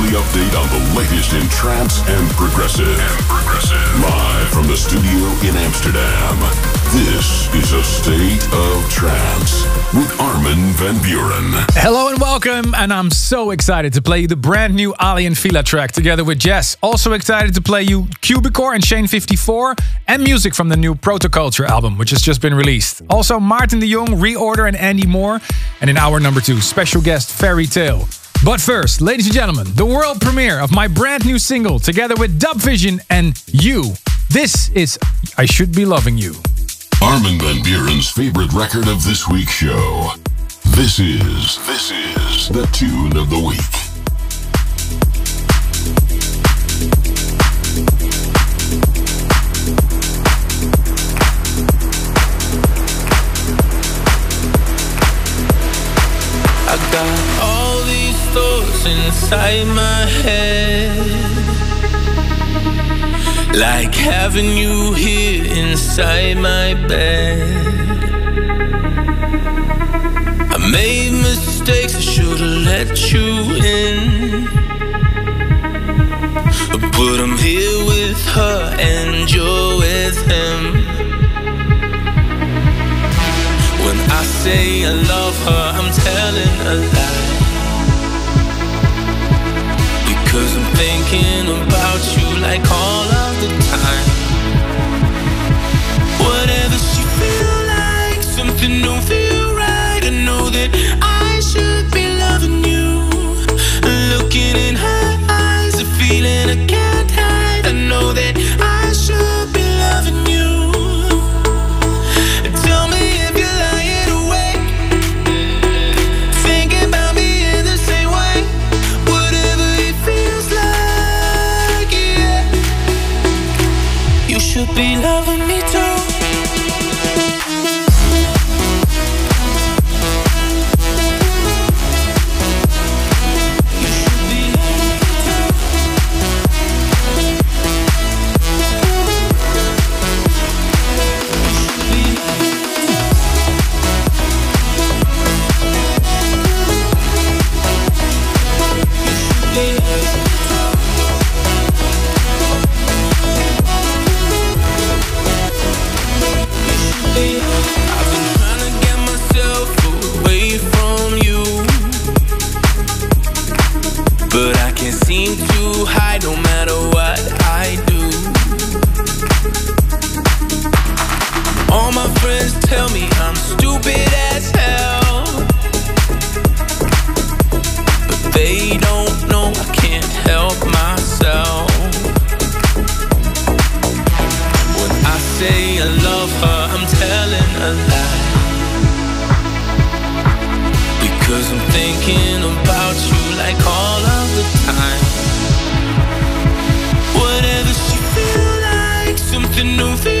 weekly update on the latest in trance and progressive. And progressive. Live from the studio in Amsterdam. This is a state of trance with Armin van Buuren. Hello and welcome, and I'm so excited to play you the brand new Aly and Fila track together with Jess. Also excited to play you Cubicore and Shane 54 and music from the new Protoculture album, which has just been released. Also Martin de Jong, Reorder, and Andy Moore, and in hour number two, special guest Fairy Tale. But first, ladies and gentlemen, the world premiere of my brand new single together with DubVision and You. This is I Should Be Loving You. Armin van Buuren's favorite record of this week's show. This is, this is the tune of the week. I got all these thoughts inside my head. Like having you here inside my bed. I made mistakes, I should've let you in. But I'm here with her and you're with him. When I say I love her, I'm telling a lie. Because I'm thinking about you like all of the time. Whatever she feel like, something don't feel right. I know that I should be loving you. Looking in her eyes, a feeling I can't something don't feel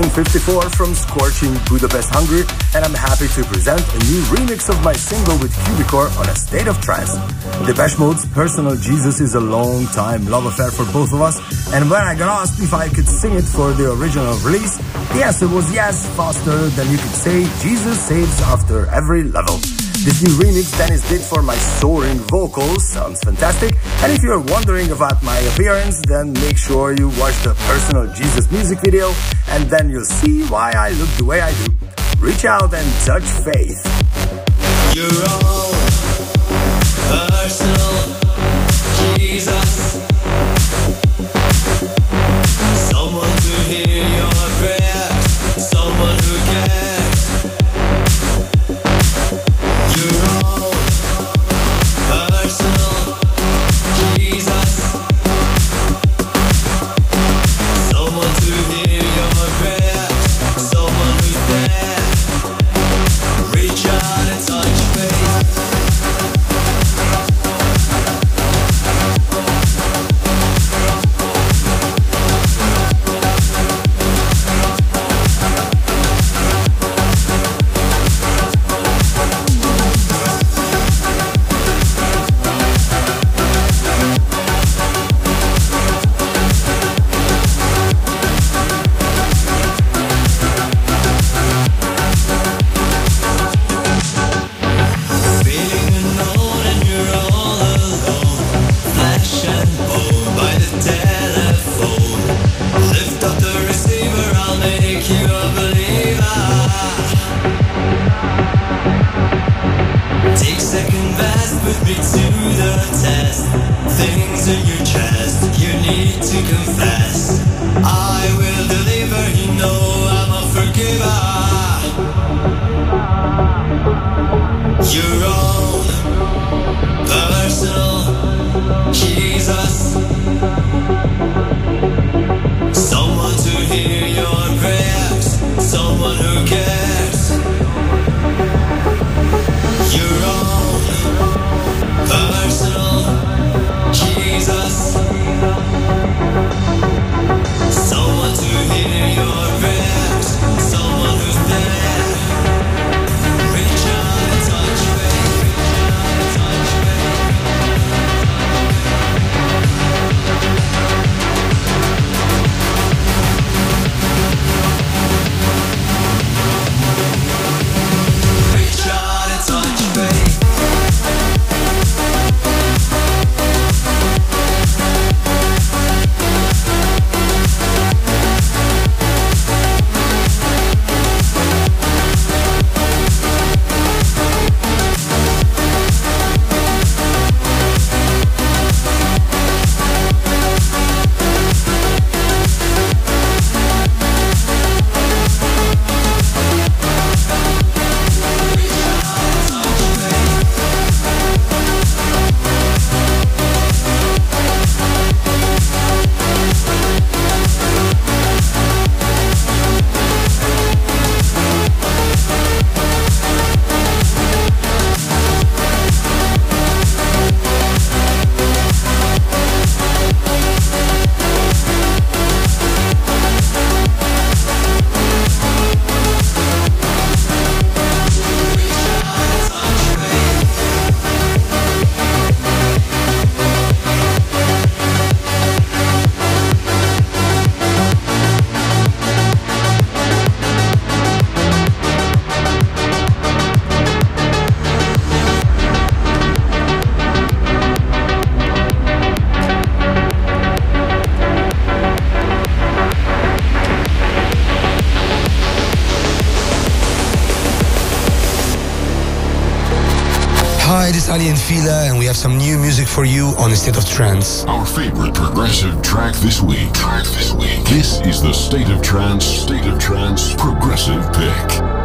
King54 from Scorching Budapest, Hungary, and I'm happy to present a new remix of my single with Cubicore on a state of trance. Depeche Mode's Personal Jesus is a long time love affair for both of us, and when I got asked if I could sing it for the original release, the answer was yes, faster than you could say Jesus saves after every level. This new remix Dennis did for my soaring vocals sounds fantastic. And if you're wondering about my appearance, then make sure you watch the personal Jesus music video and then you'll see why I look the way I do. Reach out and touch faith. You're all personal Jesus. Trance. Our favorite progressive track this week. Track this week. This is the State of Trance, State of Trance Progressive Pick.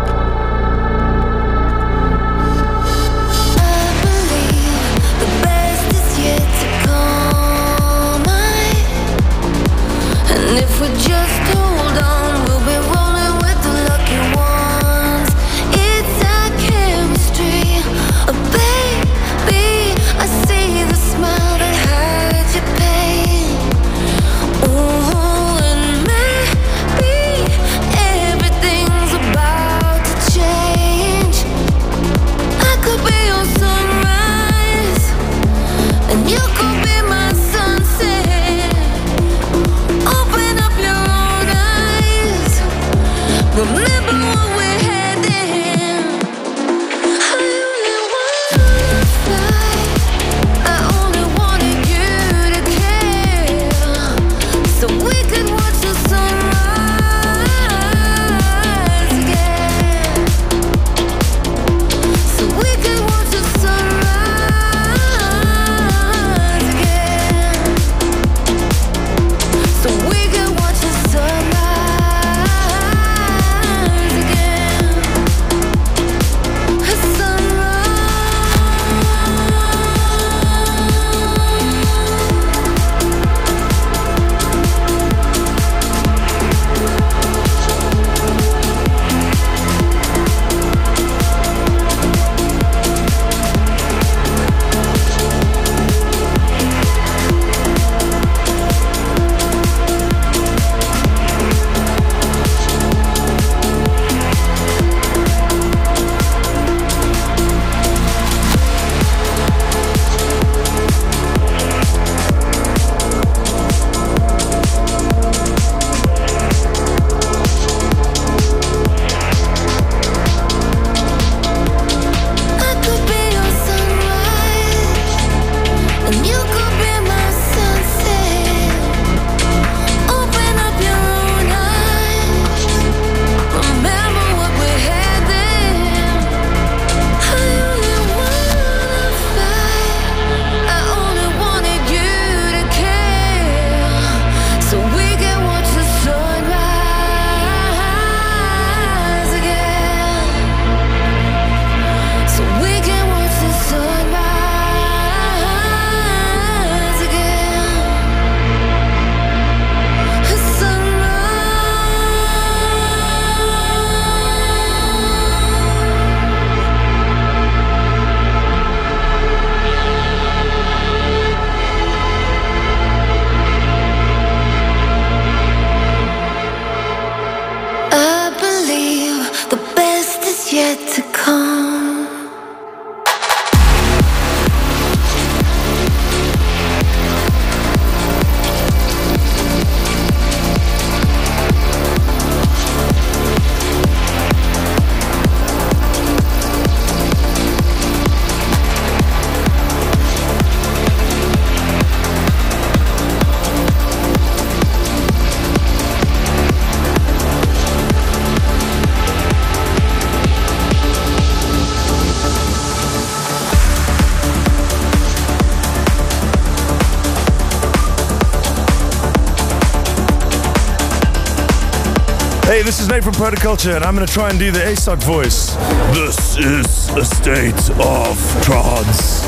Is Nate from Protoculture, and I'm going to try and do the ASOT voice. This is a state of trance.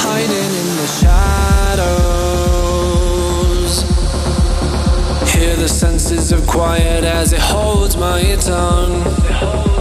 hiding in the shadows. Hear the senses of quiet as it holds my tongue.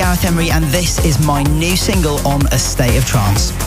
Gareth Emery, and this is my new single on A State of Trance.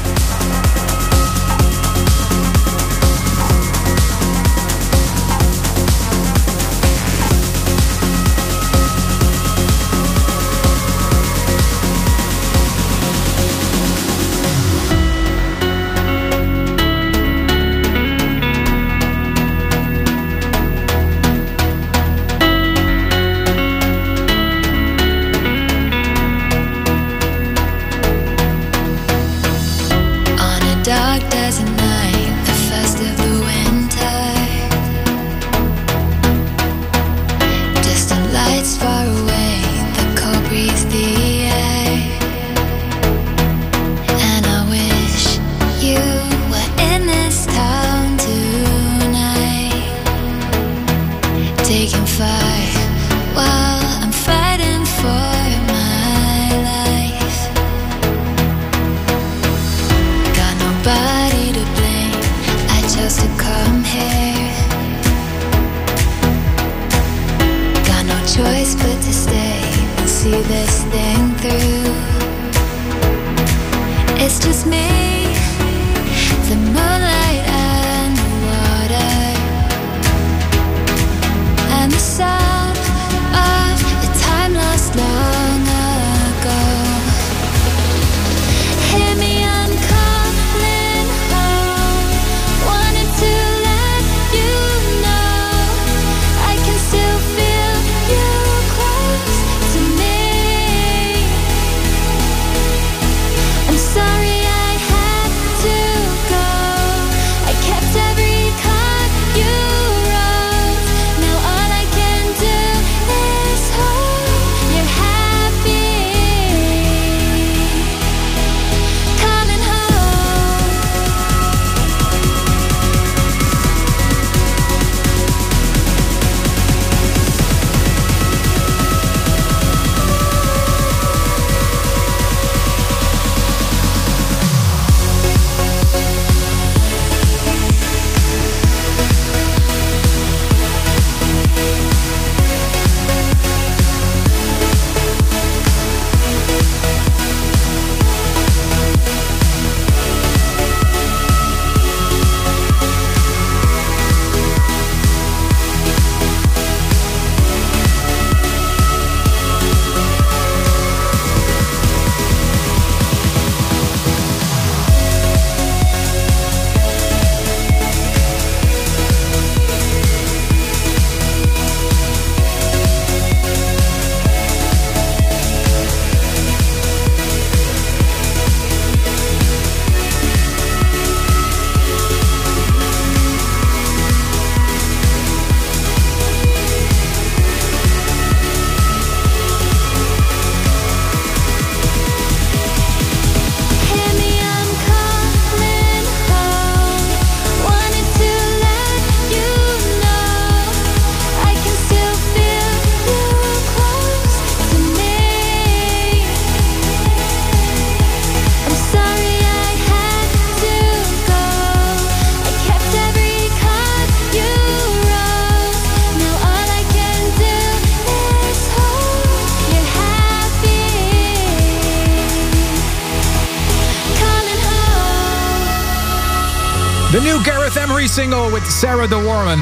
Single with Sarah de Warren.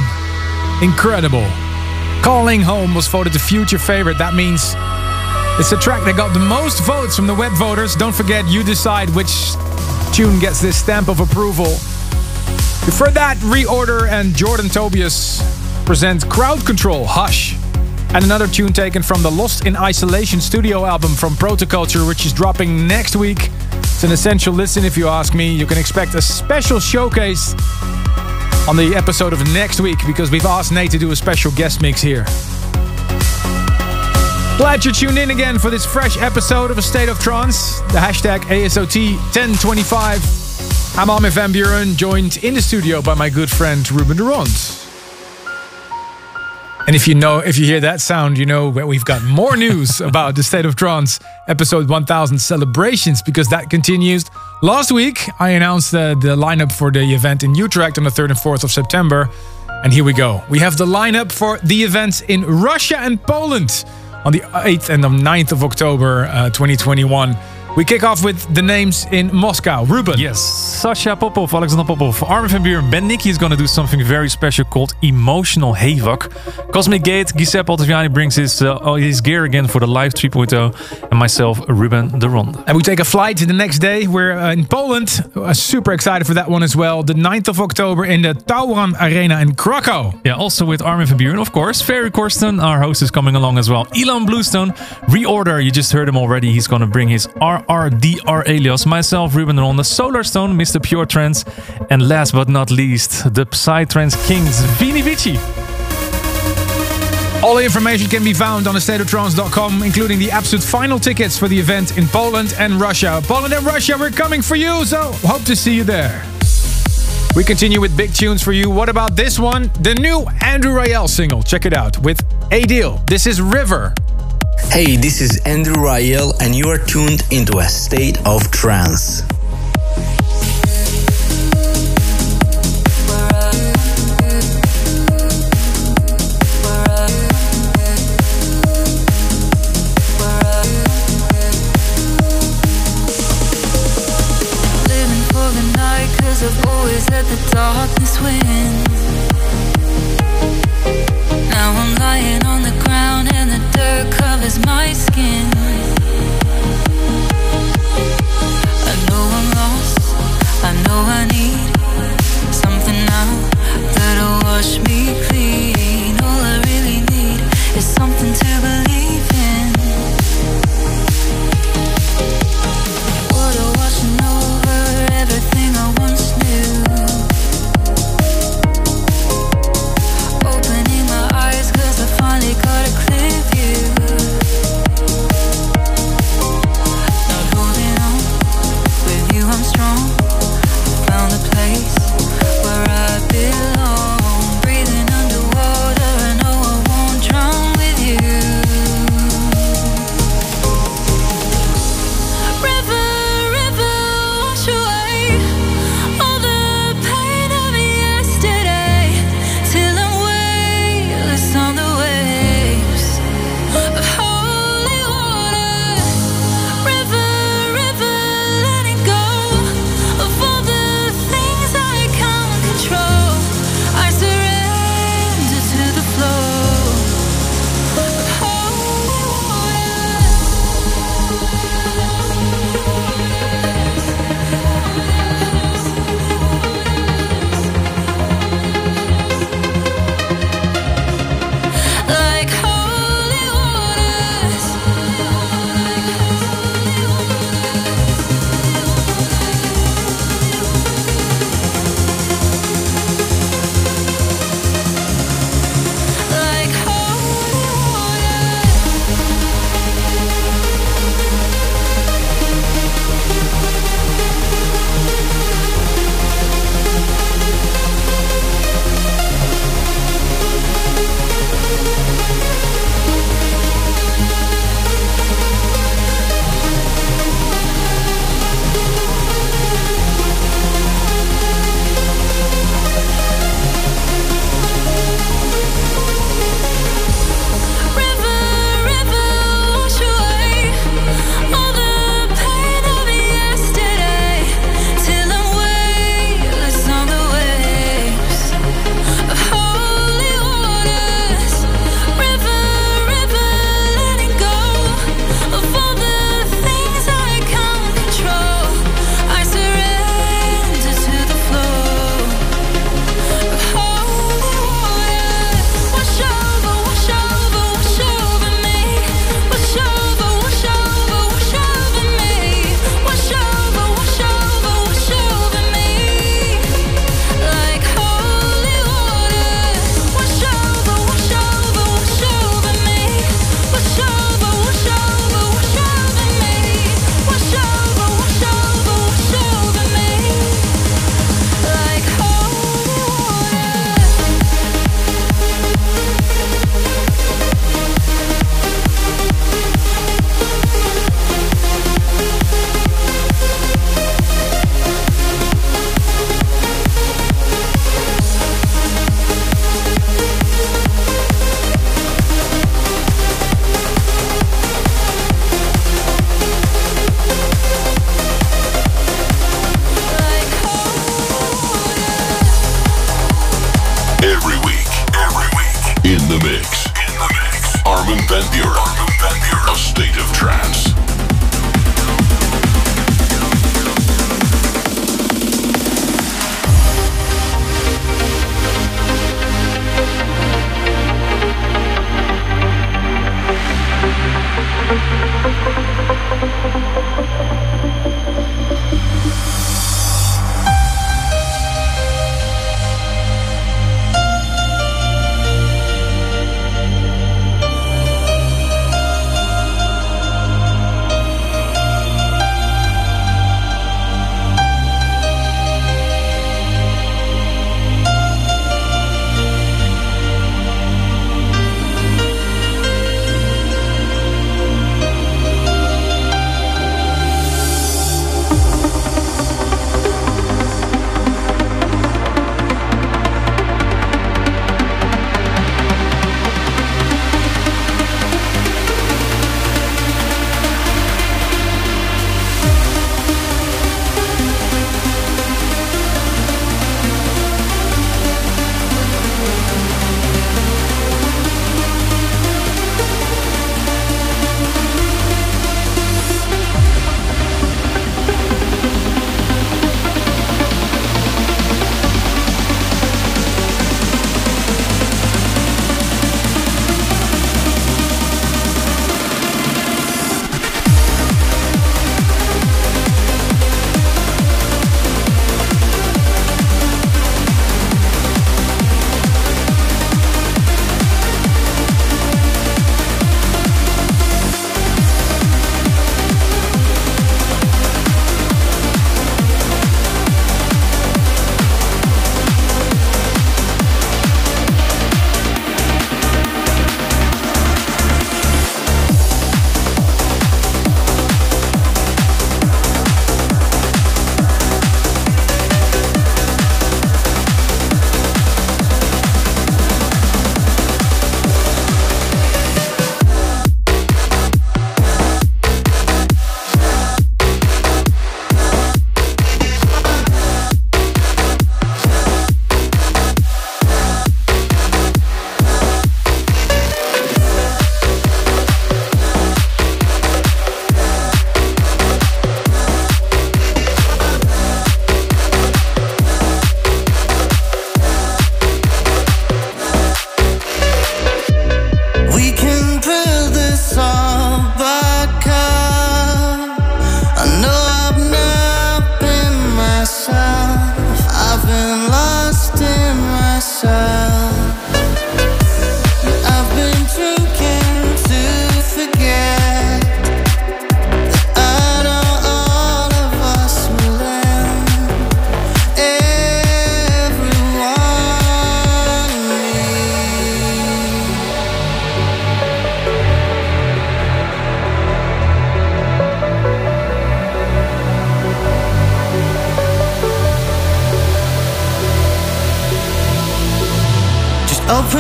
Incredible. Calling Home was voted the future favorite. That means it's a track that got the most votes from the web voters. Don't forget, you decide which tune gets this stamp of approval. Before that, Reorder and Jordan Tobias present Crowd Control, Hush. And another tune taken from the Lost in Isolation studio album from Protoculture, which is dropping next week. It's an essential listen if you ask me. You can expect a special showcase on the episode of next week because we've asked Nate to do a special guest mix here. Glad you tuned in again for this fresh episode of A State of Trance. The hashtag ASOT1025. I'm Armin van Buuren, joined in the studio by my good friend Ruben Ronde. And if you know, if you hear that sound, you know we've got more news about the State of Trance episode 1000 celebrations because that continues. Last week, I announced the, the lineup for the event in Utrecht on the 3rd and 4th of September. And here we go. We have the lineup for the events in Russia and Poland on the 8th and the 9th of October uh, 2021. We kick off with the names in Moscow. Ruben. Yes, Sasha Popov, Alexander Popov, Armin van Buuren, Ben Nicky is going to do something very special called Emotional Havoc. Cosmic Gate, Giuseppe Ottaviani brings his, uh, his gear again for the Live 3.0, and myself, Ruben de Ronde. And we take a flight the next day. We're uh, in Poland. Uh, super excited for that one as well. The 9th of October in the Tauron Arena in Krakow. Yeah, also with Armin van Buuren, of course. Ferry Corsten, our host, is coming along as well. Ilan Bluestone, Reorder, you just heard him already. He's going to bring his R RDR alias, myself, Ruben Ron, the Solarstone, Mr. Pure Trance, and last but not least, the Psytrance Kings, Vini Vici. All the information can be found on thestateoftrance.com, including the absolute final tickets for the event in Poland and Russia. Poland and Russia, we're coming for you, so hope to see you there. We continue with big tunes for you. What about this one? The new Andrew Rayel single. Check it out with A Deal. This is River. Hey, this is Andrew Rayel, and you are tuned into a state of trance.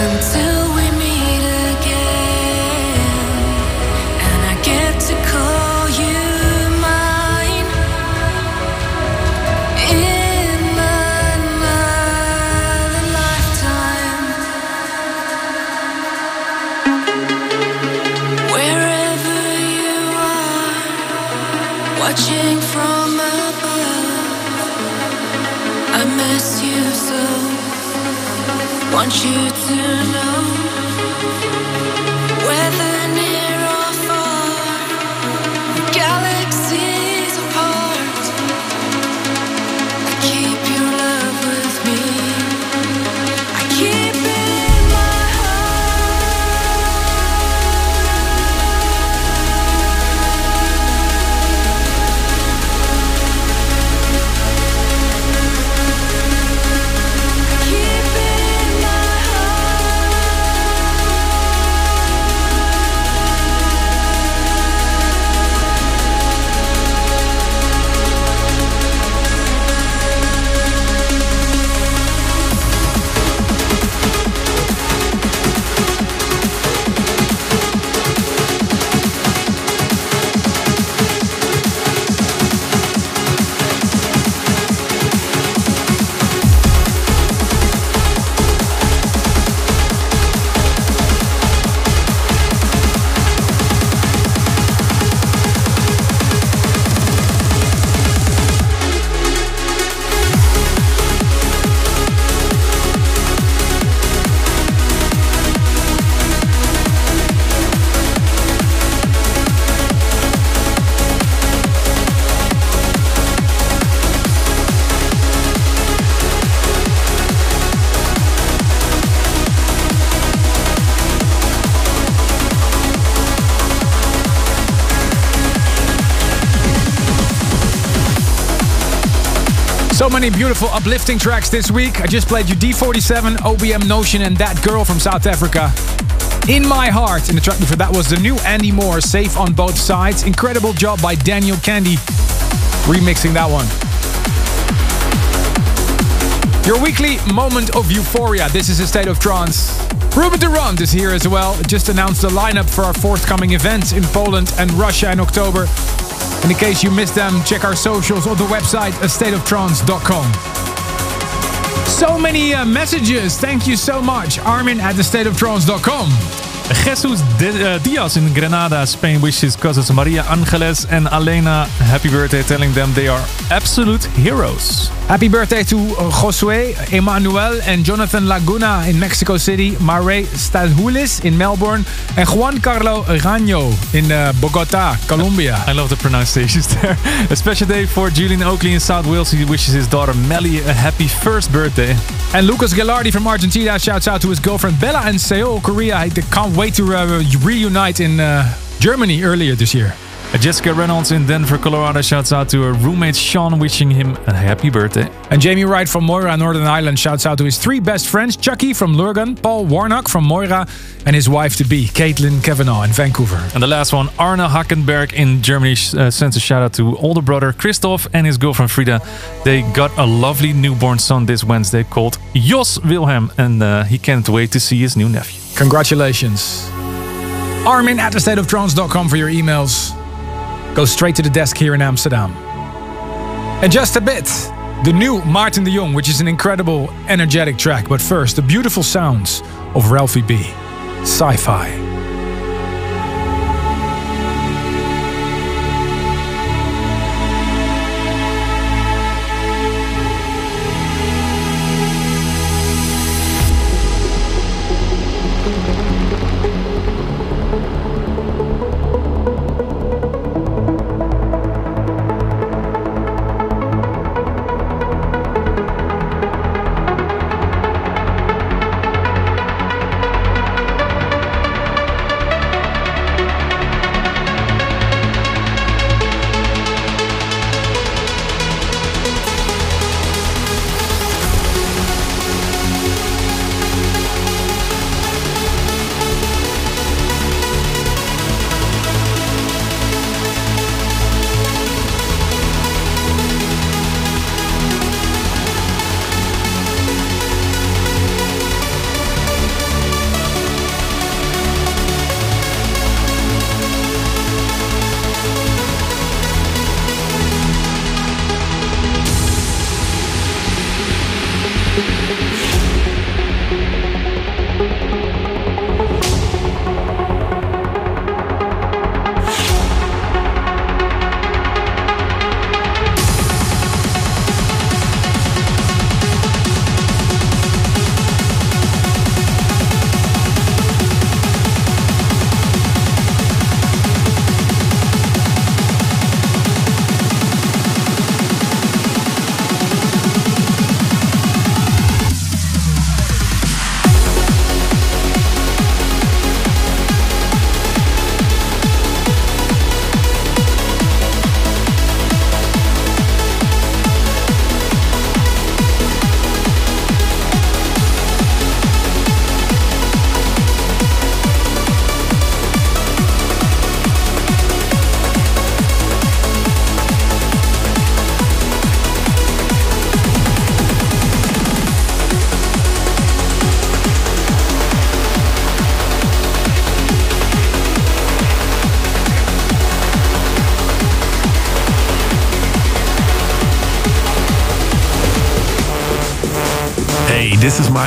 until Want you to know, So many beautiful uplifting tracks this week. I just played you D47, OBM Notion, and That Girl from South Africa. In My Heart. In the track before that was the new Andy Moore, Safe on Both Sides. Incredible job by Daniel Kandi remixing that one. Your weekly moment of euphoria. This is a state of trance. Ruben de Ronde is here as well. Just announced the lineup for our forthcoming events in Poland and Russia in October. And in case you missed them, check our socials or the website astateoftrance.com. So many uh, messages. Thank you so much. Armin at thestateoftrance.com. Jesus Di- uh, Diaz in Granada, Spain wishes cousins Maria Angeles and Elena happy birthday, telling them they are absolute heroes. Happy birthday to Josue, Emmanuel, and Jonathan Laguna in Mexico City, Mare Stadhulis in Melbourne, and Juan Carlo Raño in uh, Bogota, Colombia. I love the pronunciations there. A special day for Julian Oakley in South Wales. He wishes his daughter Melly a happy first birthday. And Lucas Gallardi from Argentina shouts out to his girlfriend Bella in Seoul, Korea. They can't wait to uh, reunite in uh, Germany earlier this year. Jessica Reynolds in Denver, Colorado shouts out to her roommate Sean, wishing him a happy birthday. And Jamie Wright from Moira, Northern Ireland, shouts out to his three best friends Chucky from Lurgan, Paul Warnock from Moira, and his wife to be, Caitlin Kavanaugh in Vancouver. And the last one, Arne Hackenberg in Germany uh, sends a shout out to older brother Christoph and his girlfriend Frida. They got a lovely newborn son this Wednesday called Jos Wilhelm, and uh, he can't wait to see his new nephew. Congratulations. Armin at the thestateoftrance.com for your emails. Go straight to the desk here in Amsterdam. And just a bit, the new Martin de Jong, which is an incredible, energetic track. But first, the beautiful sounds of Ralphie B. Sci fi.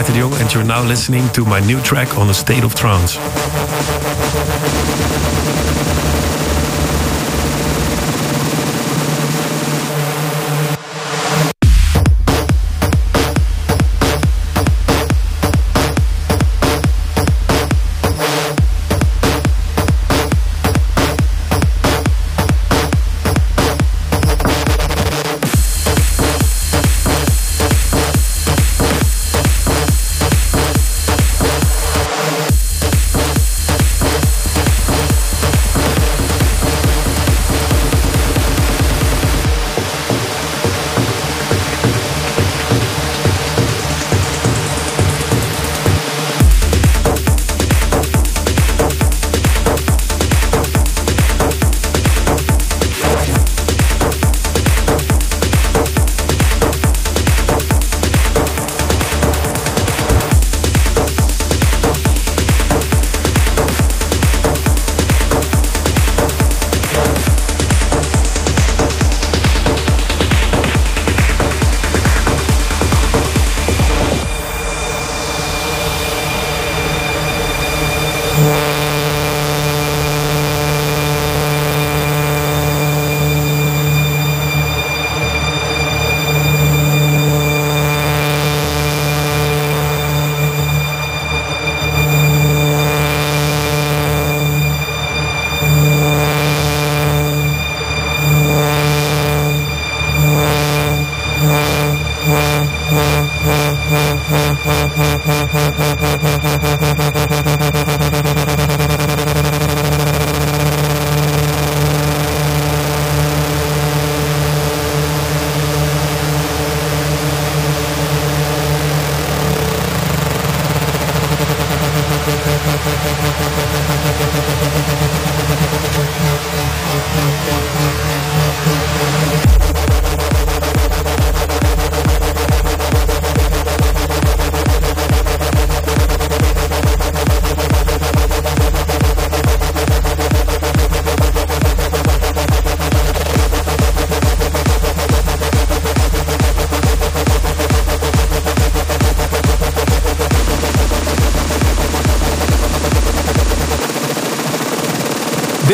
De Jong, and you're now listening to my new track on the state of trance.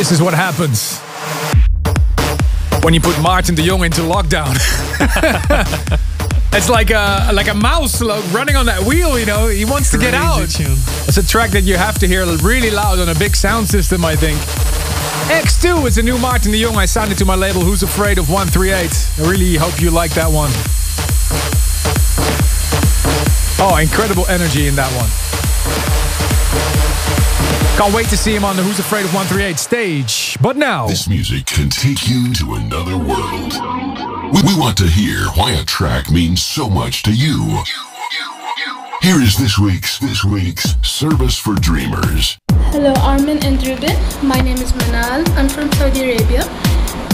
This is what happens when you put Martin de Jong into lockdown. it's like a like a mouse running on that wheel. You know, he wants to get out. It's a track that you have to hear really loud on a big sound system. I think. X2 is a new Martin de Jong. I signed it to my label. Who's Afraid of 138? I really hope you like that one. Oh, incredible energy in that one. Can't wait to see him on the Who's Afraid of 138 stage. But now, This music can take you to another world. We, we want to hear why a track means so much to you. Here is this week's this week's Service for Dreamers. Hello, Armin and Ruben. My name is Manal. I'm from Saudi Arabia.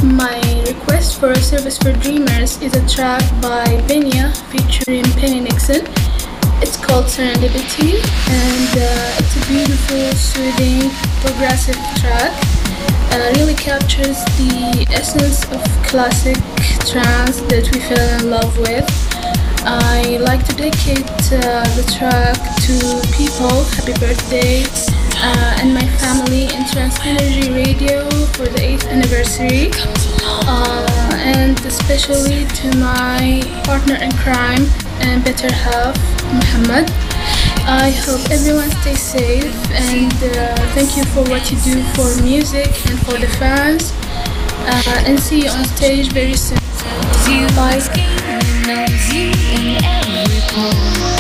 My request for a service for dreamers is a track by Benya featuring Penny Nixon. Called Serendipity, and uh, it's a beautiful, soothing, progressive track. Uh, really captures the essence of classic trance that we fell in love with. I like to dedicate uh, the track to people. Happy birthday. Uh, and my family in Trance Energy Radio for the 8th anniversary. Uh, and especially to my partner in crime and better half, Muhammad. I hope everyone stays safe and uh, thank you for what you do for music and for the fans. Uh, and see you on stage very soon. Bye.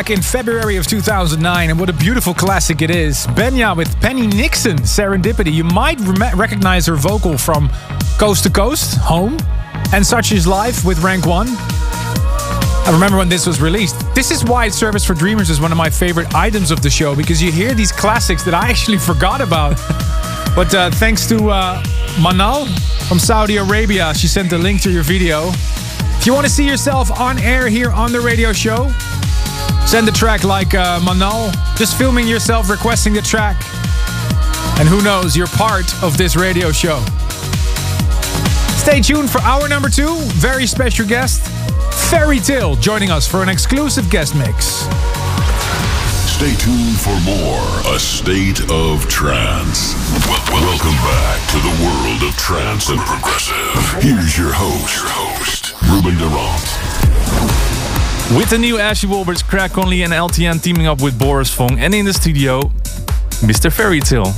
Back in February of 2009, and what a beautiful classic it is. Benya with Penny Nixon, Serendipity. You might rem- recognize her vocal from Coast to Coast, Home, and Such Is Life with Rank 1. I remember when this was released. This is why Service for Dreamers is one of my favorite items of the show, because you hear these classics that I actually forgot about. but uh, thanks to uh, Manal from Saudi Arabia, she sent a link to your video. If you want to see yourself on air here on the radio show, Send a track like uh, Manal, just filming yourself requesting the track. And who knows, you're part of this radio show. Stay tuned for hour number two. Very special guest, Ferry Tayle, joining us for an exclusive guest mix. Stay tuned for more A State of Trance. Welcome back to the world of trance and progressive. Here's your host, your host, Ruben de Ronde. With the new Ashley Wolberts, Crack Only, and LTN teaming up with Boris Fong, and in the studio, Mr. Ferry Tayle.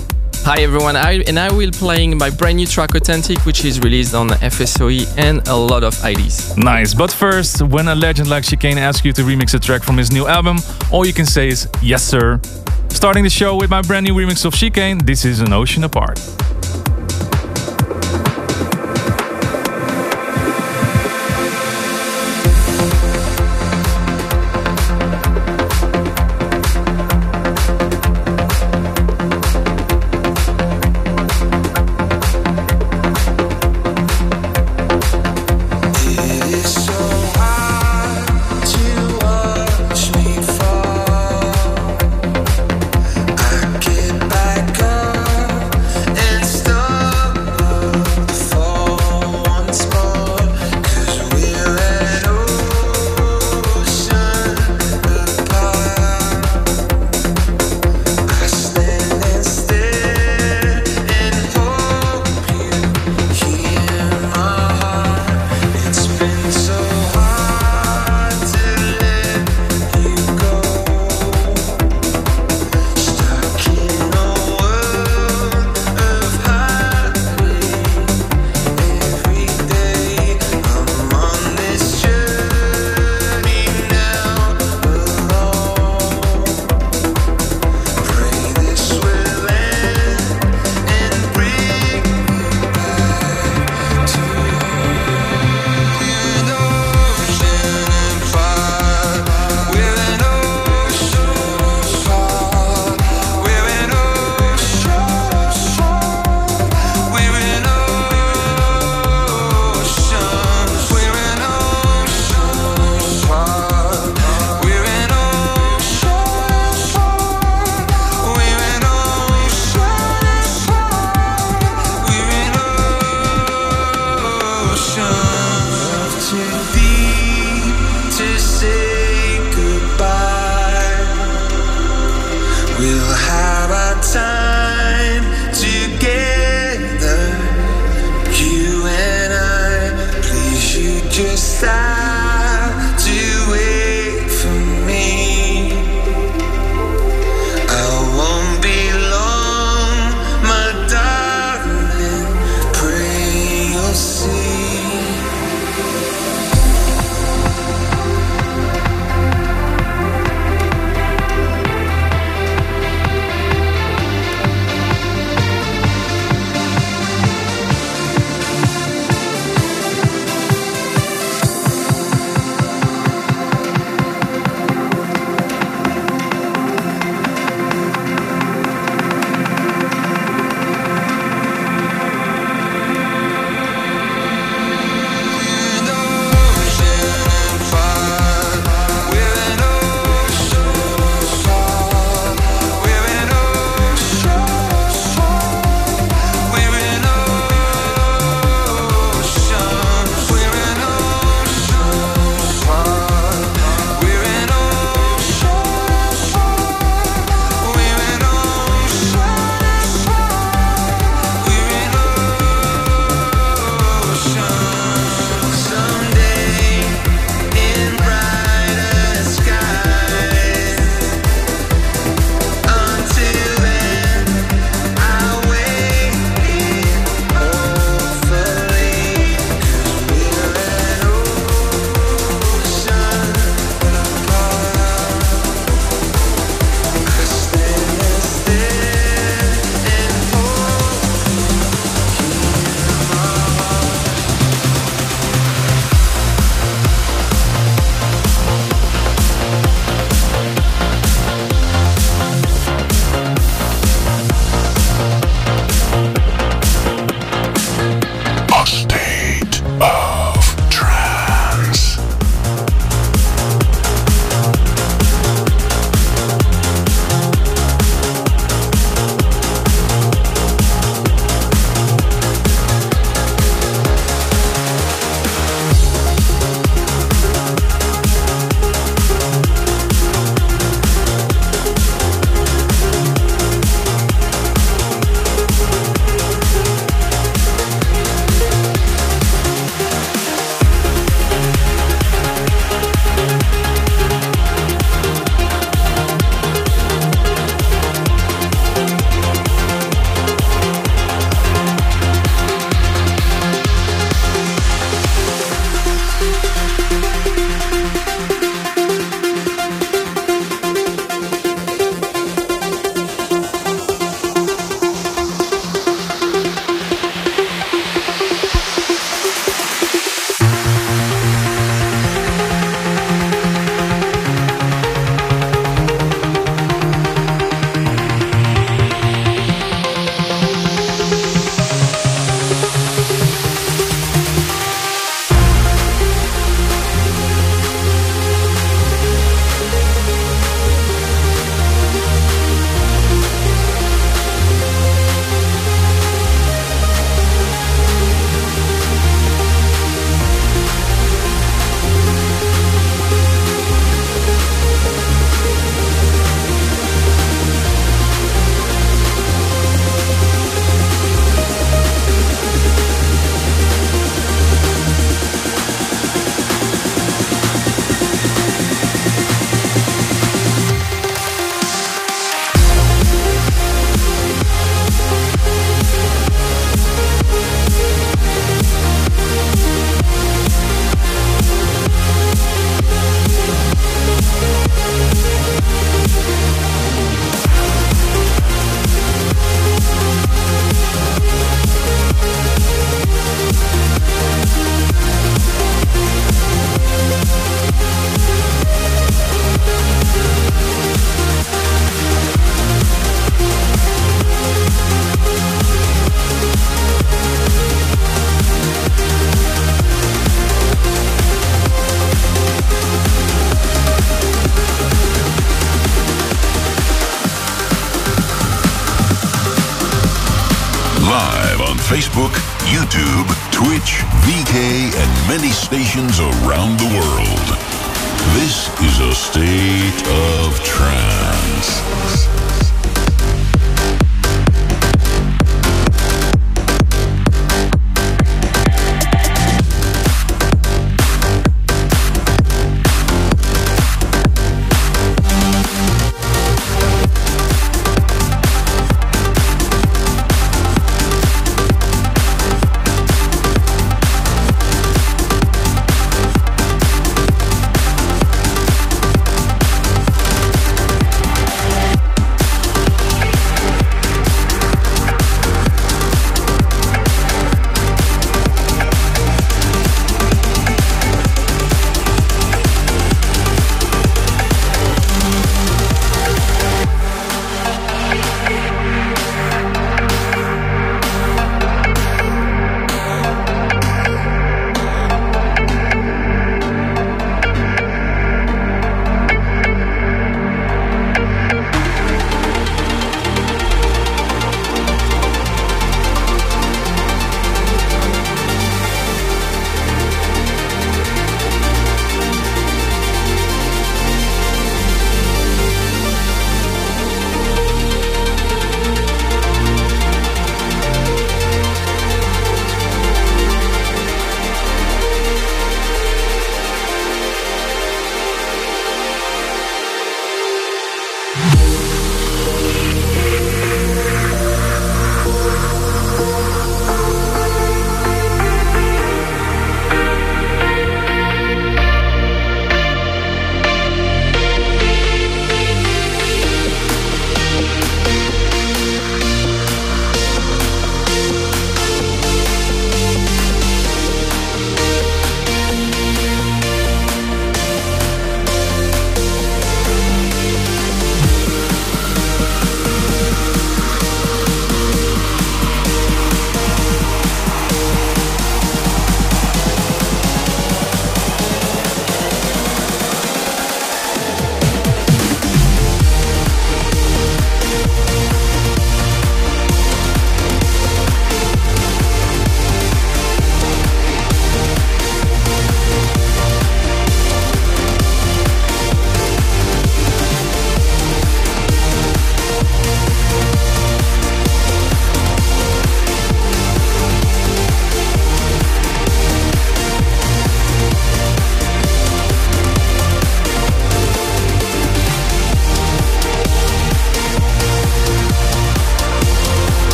Hi everyone, I, and I will playing my brand new track Authentic, which is released on FSOE and a lot of IDs. Nice, but first, when a legend like Chicane asks you to remix a track from his new album, all you can say is, yes sir. Starting the show with my brand new remix of Chicane, this is An Ocean Apart.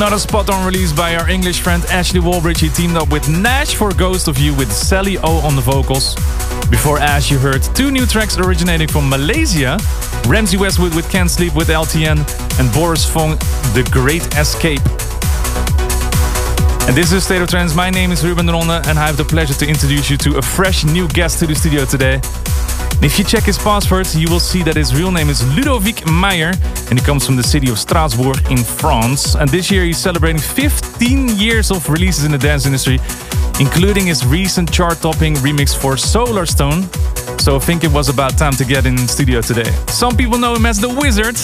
Another spot on release by our English friend Ashley Walbridge. He teamed up with Nash for Ghost of You with Sally O on the vocals. Before Ash, you heard two new tracks originating from Malaysia Ramsey Westwood with Can't Sleep with LTN, and Boris Fong, The Great Escape. And this is State of Trance. My name is Ruben Ronde, and I have the pleasure to introduce you to a fresh new guest to the studio today. If you check his passport, you will see that his real name is Ludovic Meyer, and he comes from the city of Strasbourg in France. And this year he's celebrating 15 years of releases in the dance industry, including his recent chart-topping remix for Solarstone. So I think it was about time to get in studio today. Some people know him as the Wizard,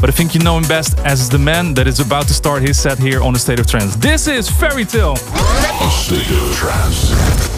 but I think you know him best as the man that is about to start his set here on the State of Trance. This is Ferry Tayle. A state of trance.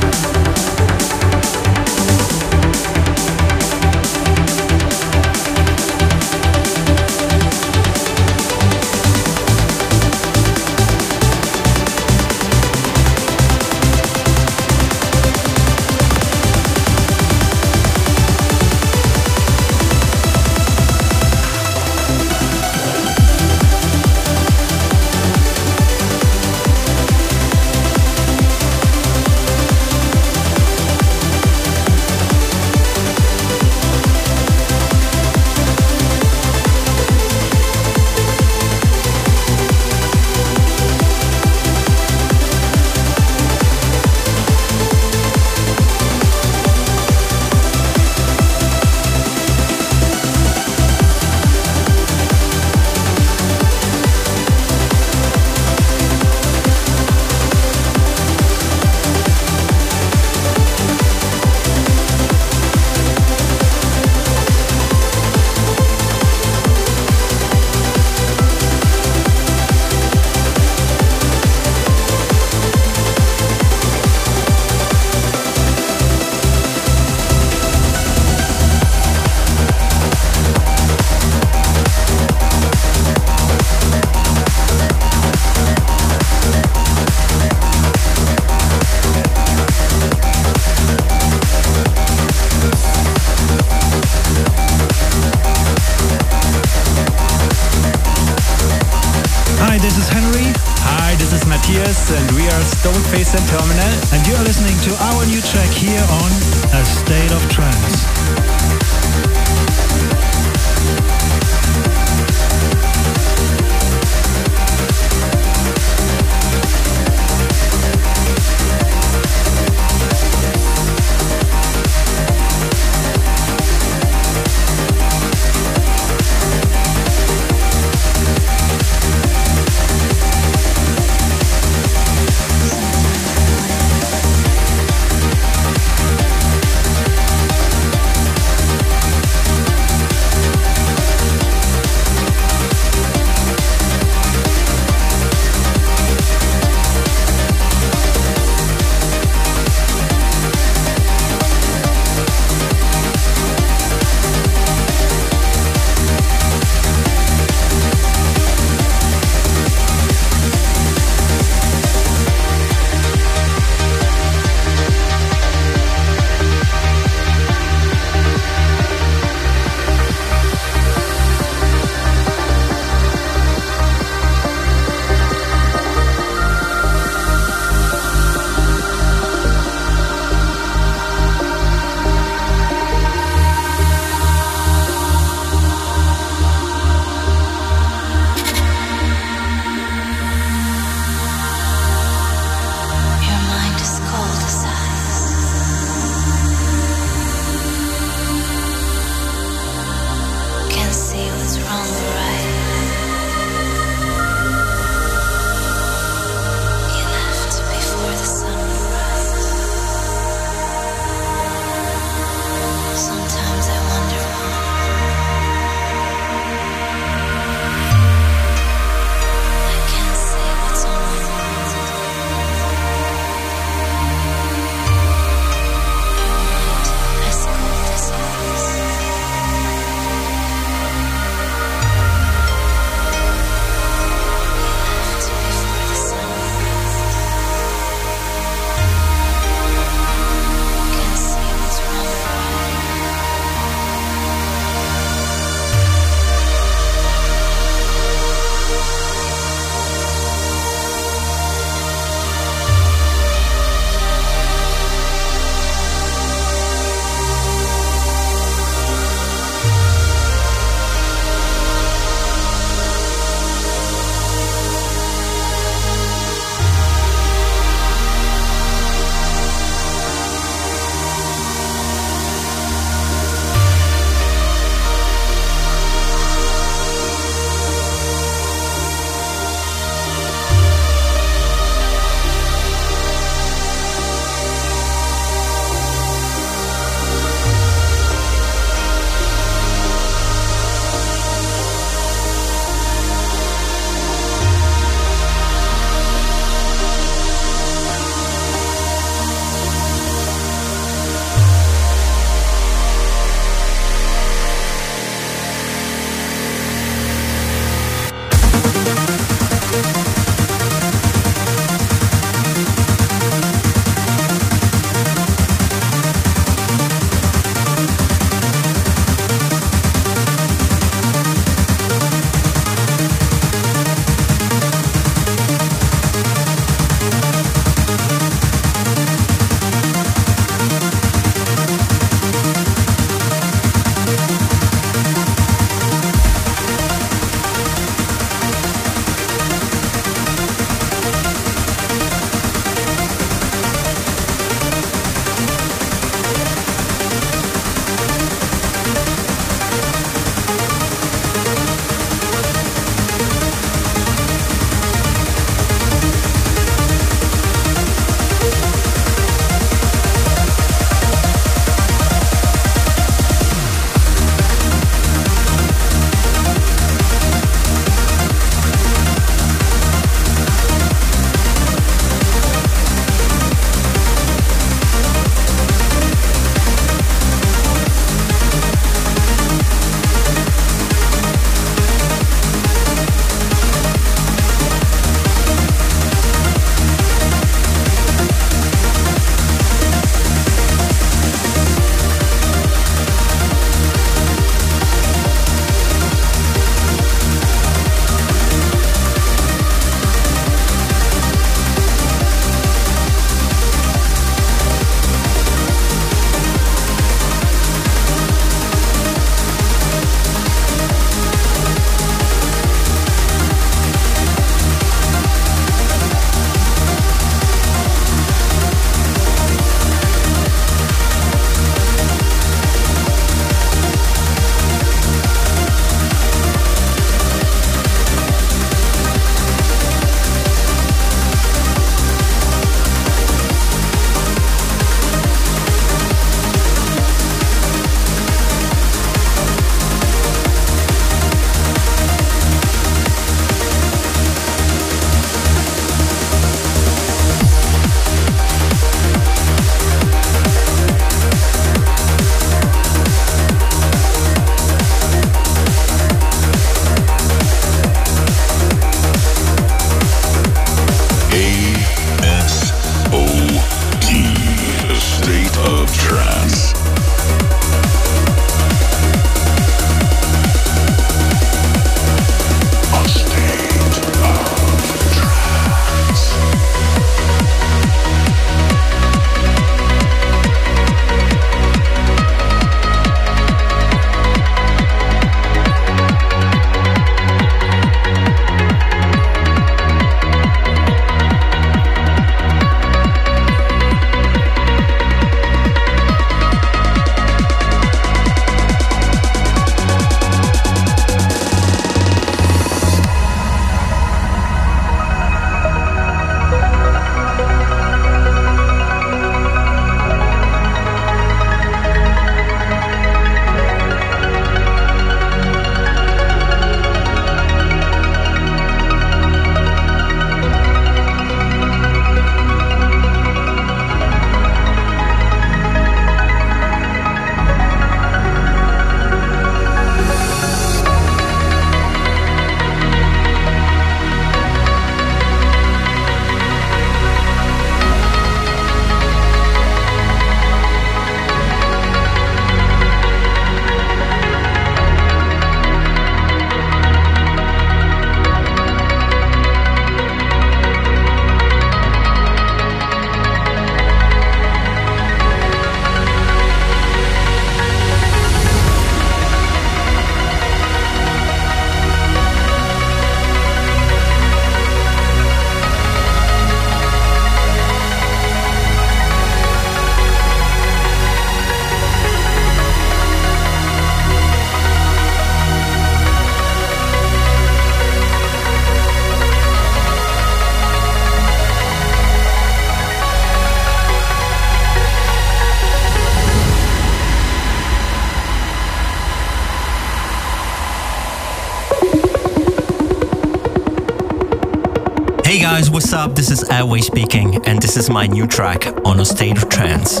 Up? This is Airwave speaking, and this is my new track on a state of trance.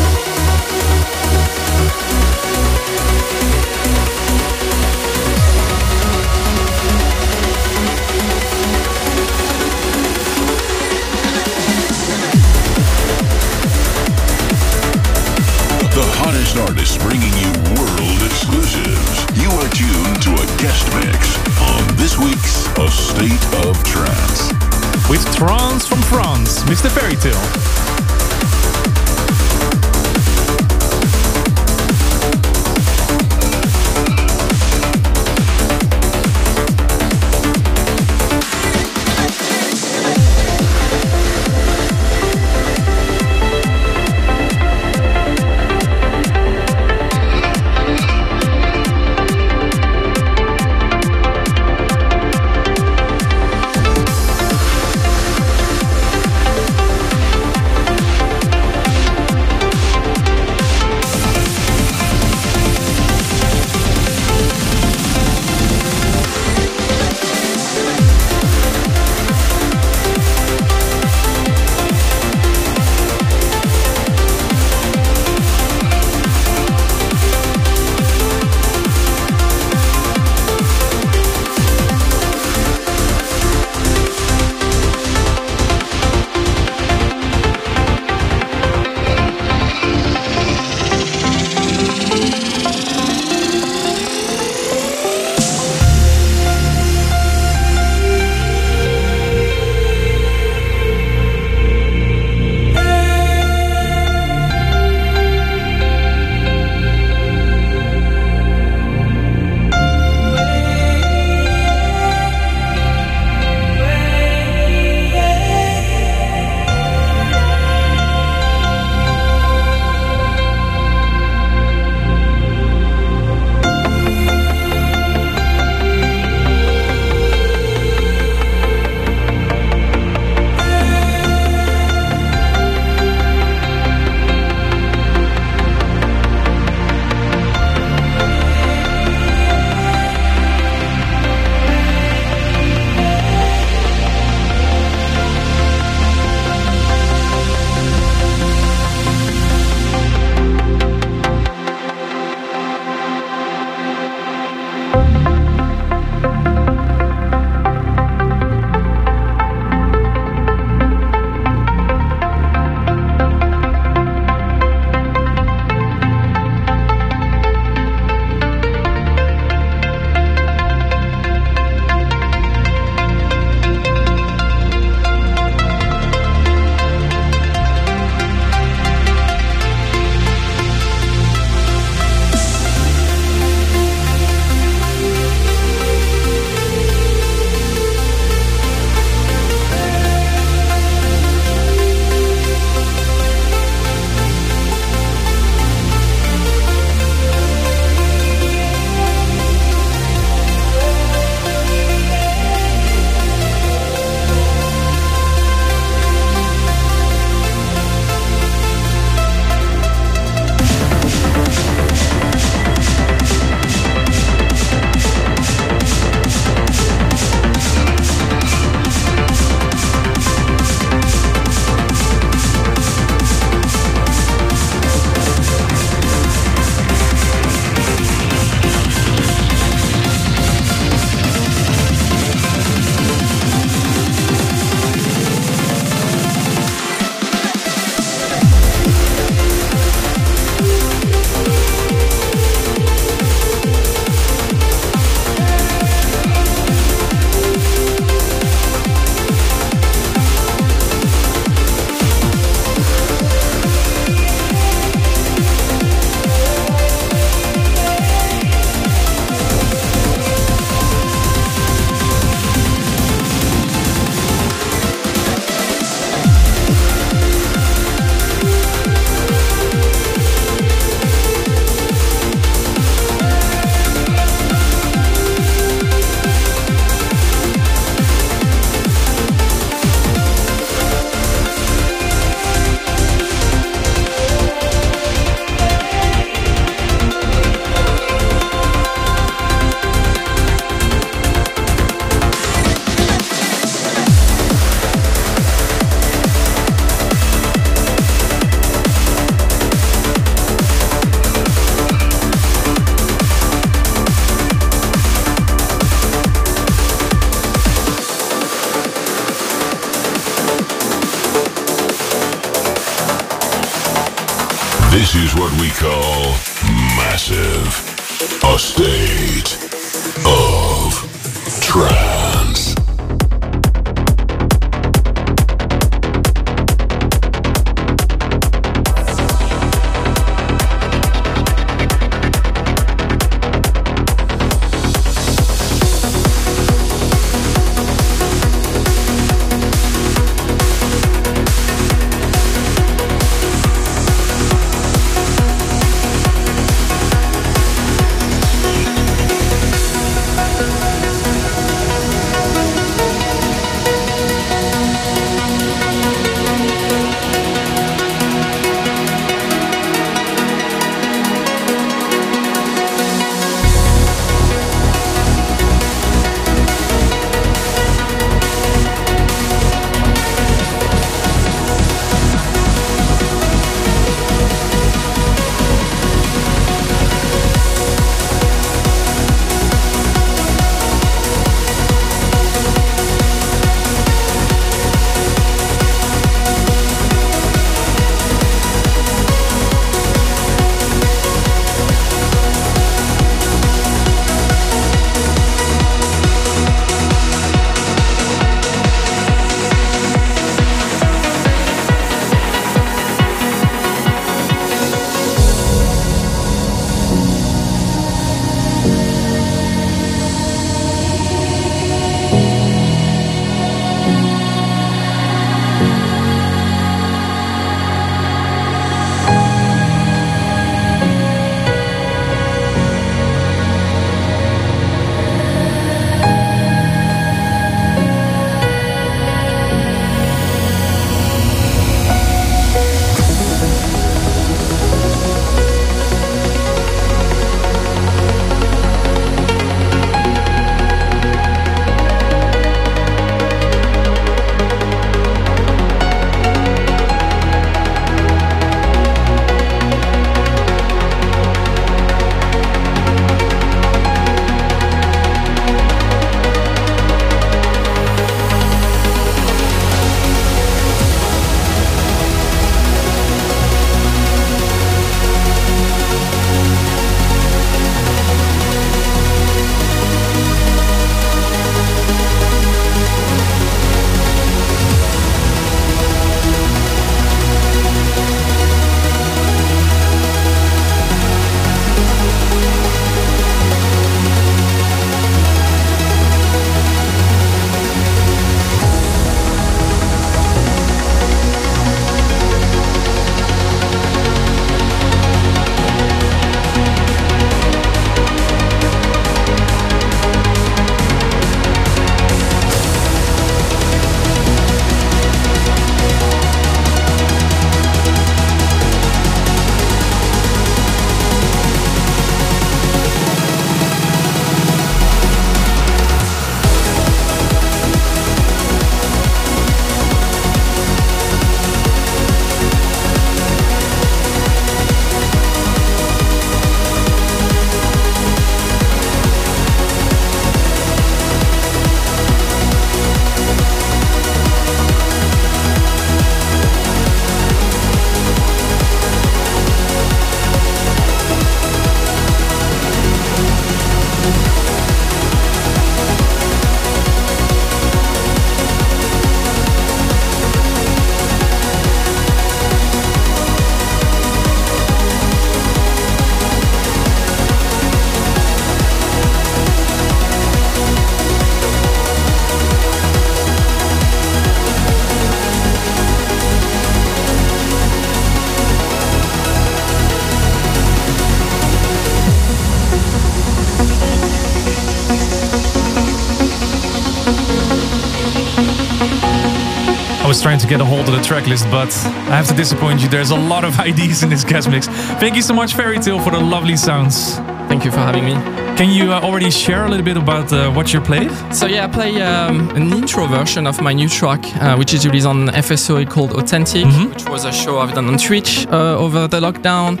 Trying to get a hold of the track list, but I have to disappoint you. There's a lot of IDs in this guest mix. Thank you so much, Ferry Tayle, for the lovely sounds. Thank you for having me. Can you uh, already share a little bit about uh, what you played? So yeah, I play um, an intro version of my new track, uh, which is released on FSOE called Authentic, which was a show I've done on Twitch uh, over the lockdown.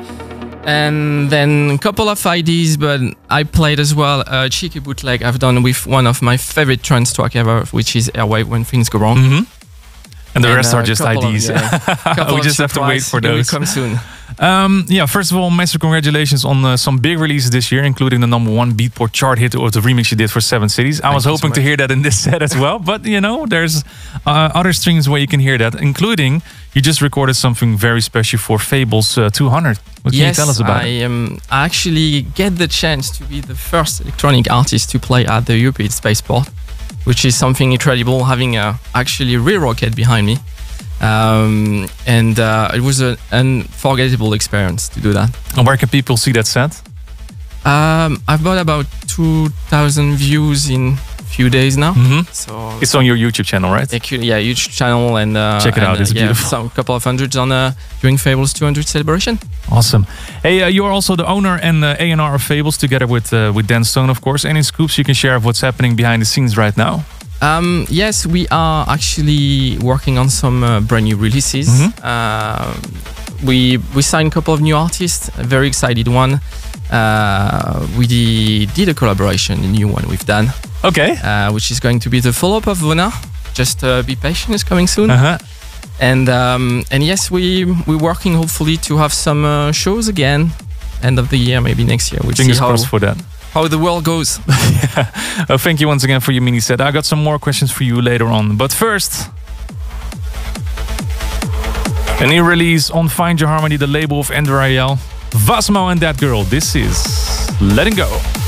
And then a couple of IDs, but I played as well a cheeky bootleg I've done with one of my favorite trance track ever, which is Airwave When Things Go Wrong. Mhm. And the rest uh, are just couple of- IDs. yeah, we just have to wait for those. come soon. Um, yeah, first of all, massive congratulations on uh, some big releases this year, including the number one Beatport chart hit of the remix you did for Seven Cities. I was you so hoping to hear that in this set as well, but you know, there's uh, other streams where you can hear that, including you just recorded something very special for Fables uh, 200. What can yes, you tell us about I, it? um, I actually get the chance to be the first electronic artist to play at the European Spaceport, which is something incredible, having a actually a real rocket behind me. Um, and uh, it was an unforgettable experience to do that. And where can people see that set? Um, I've got about 2,000 views in few days now. Mhm. So It's on your YouTube channel, right? Yeah, YouTube channel and uh, Check it and, out, it's uh, yeah, beautiful. Some couple of hundreds on uh, during Fables 200 celebration. Awesome. Hey, uh, you're also the owner and uh, A&R of Fables, together with uh, with Dan Stone, of course. Any scoops you can share of what's happening behind the scenes right now? Um, yes, we are actually working on some uh, brand new releases. Mhm. Uh, we we signed a couple of new artists. A very excited one. Uh, we di- did a collaboration, a new one we've done. Okay. Uh, which is going to be the follow-up of Vona. Just uh, be patient, it's coming soon. Uh-huh. And um, and yes, we we're working hopefully to have some uh, shows again, end of the year, maybe next year. We'll Fingers see how, crossed for that. how the world goes. Uh, thank you once again for your mini set. I got some more questions for you later on. But first, a new release on Find Your Harmony, the label of Andrew Rayel, Vasmo and That Girl. This is Letting Go.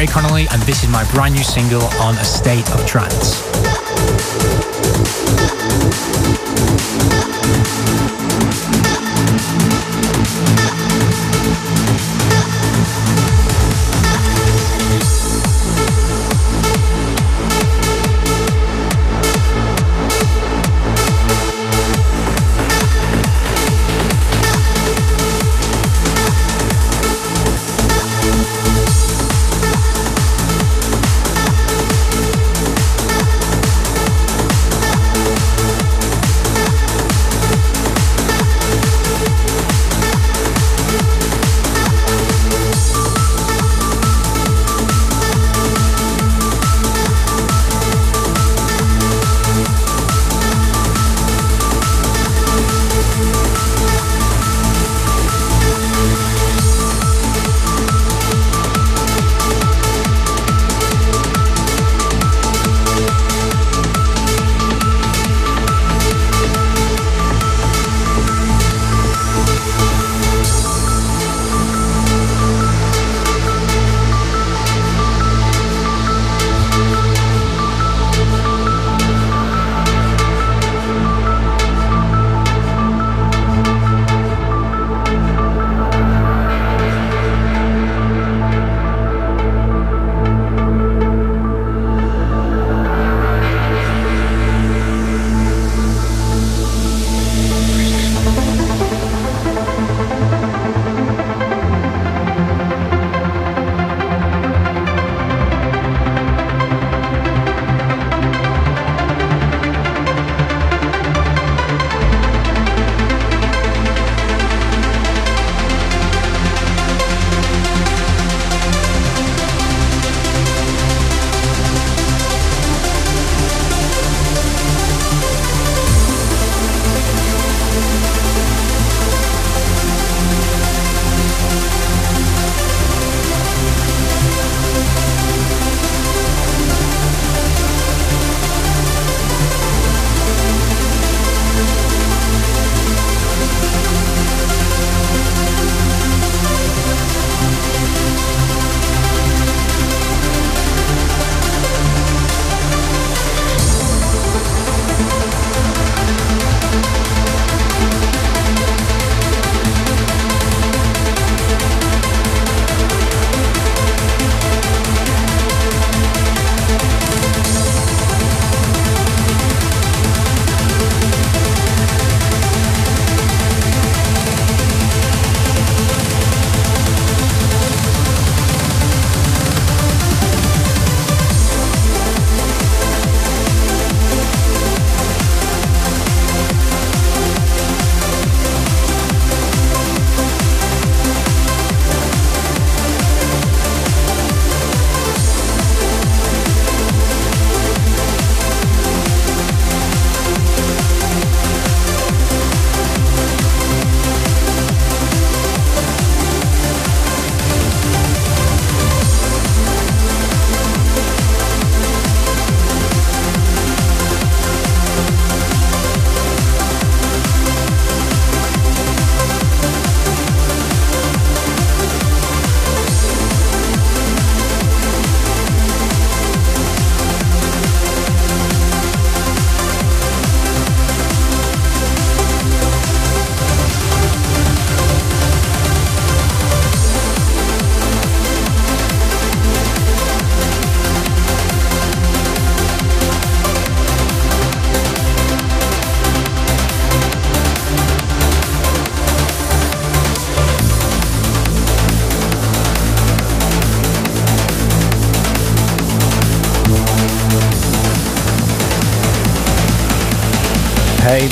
Craig Connelly, and this is my brand new single on A State of Trance.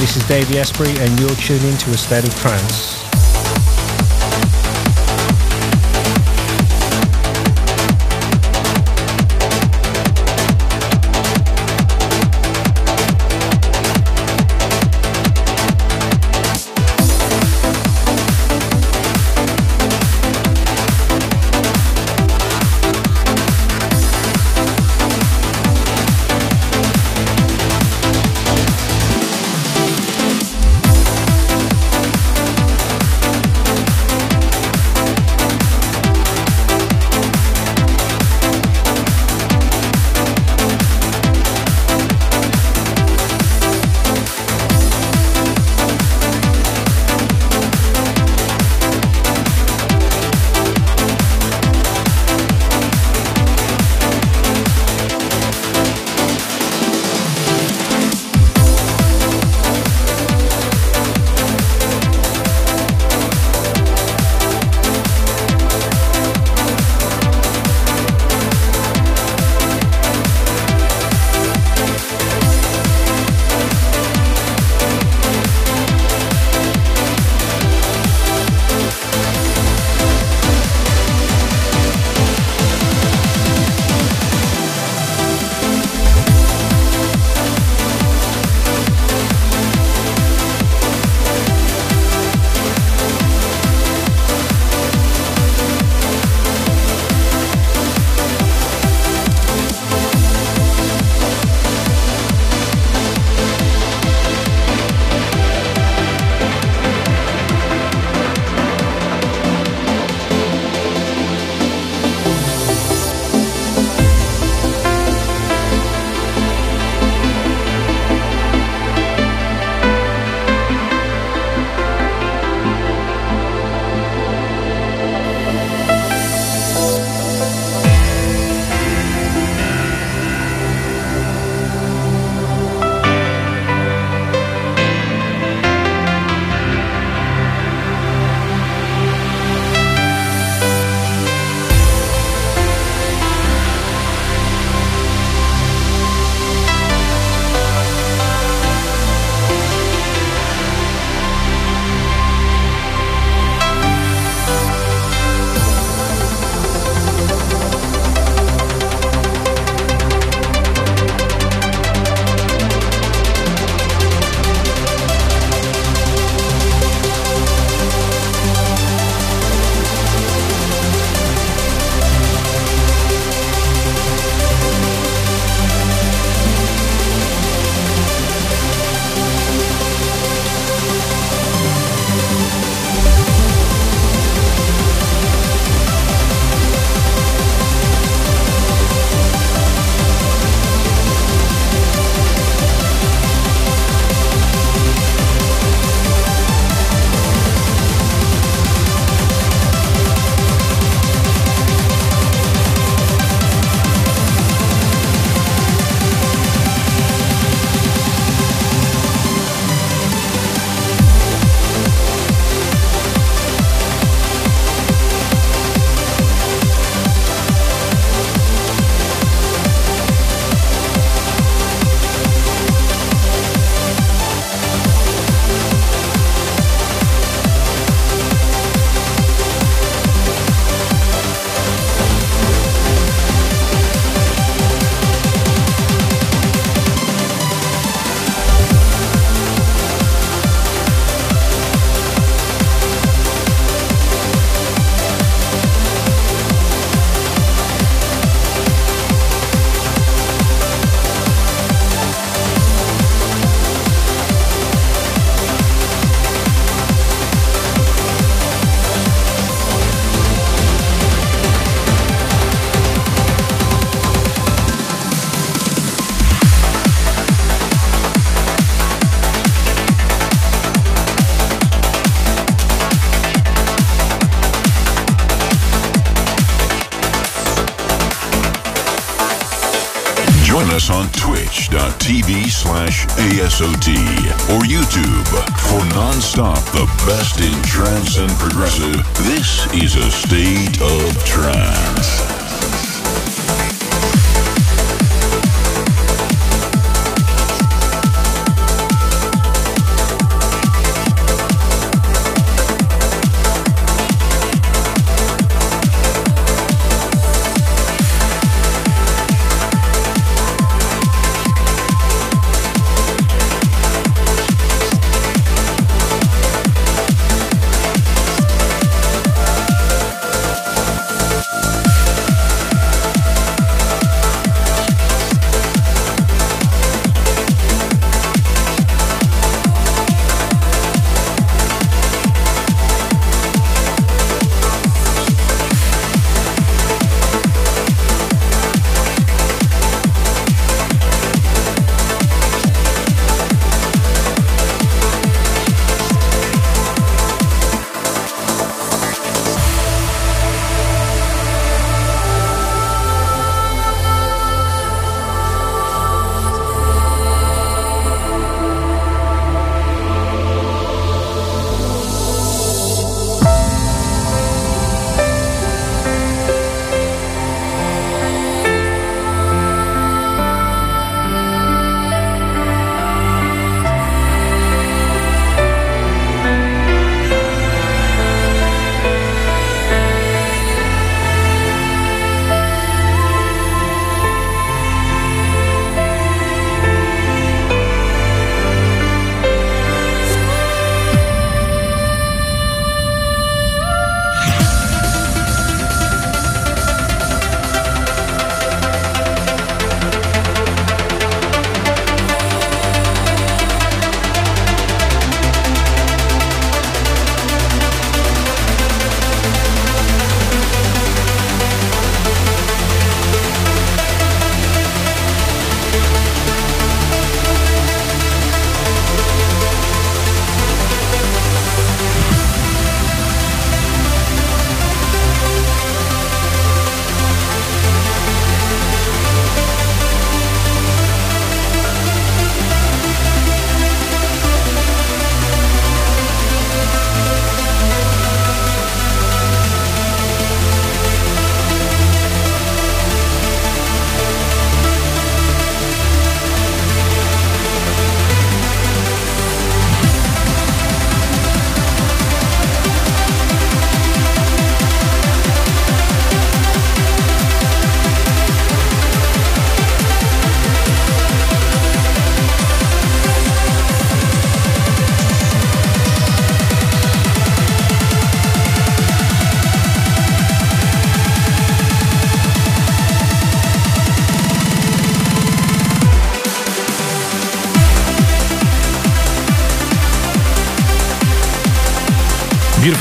This is Davey Asprey, and you're tuned into a state of trance.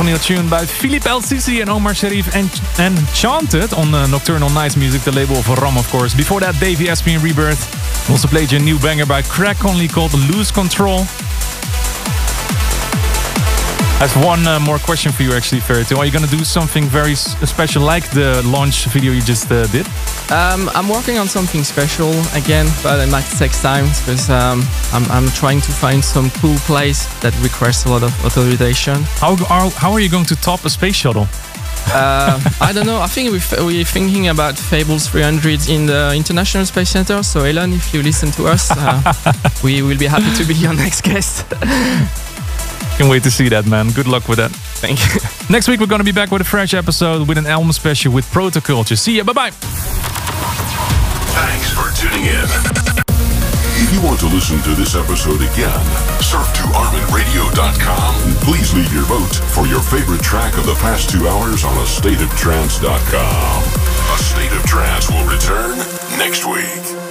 New tune by Philippe El Sisi and Omar Sherif and, Chanted on uh, Nocturnal Knights Music, the label of Ram, of course. Before that, Davey and Rebirth. Also played you a new banger by Craig Connelly called Lose Control. I have one uh, more question for you, actually, Ferrito. Are you going to do something very special like the launch video you just uh, did? Um, I'm working on something special again, but it might take time because um, I'm, I'm trying to find some cool place that requires a lot of authorization. How are, how are you going to top a space shuttle? Uh, I don't know. I think we've, we're thinking about Fables 300 in the International Space Center. So, Elon, if you listen to us, uh, we will be happy to be your next guest. Can't wait to see that, man. Good luck with that. Thank you. Next week, we're going to be back with a fresh episode with an album special with Protoculture. See ya. Bye bye. Thanks for tuning in. If you want to listen to this episode again, surf to ArminRadio.com and please leave your vote for your favorite track of the past two hours on AstateOfTrance.com. A State of Trance will return next week.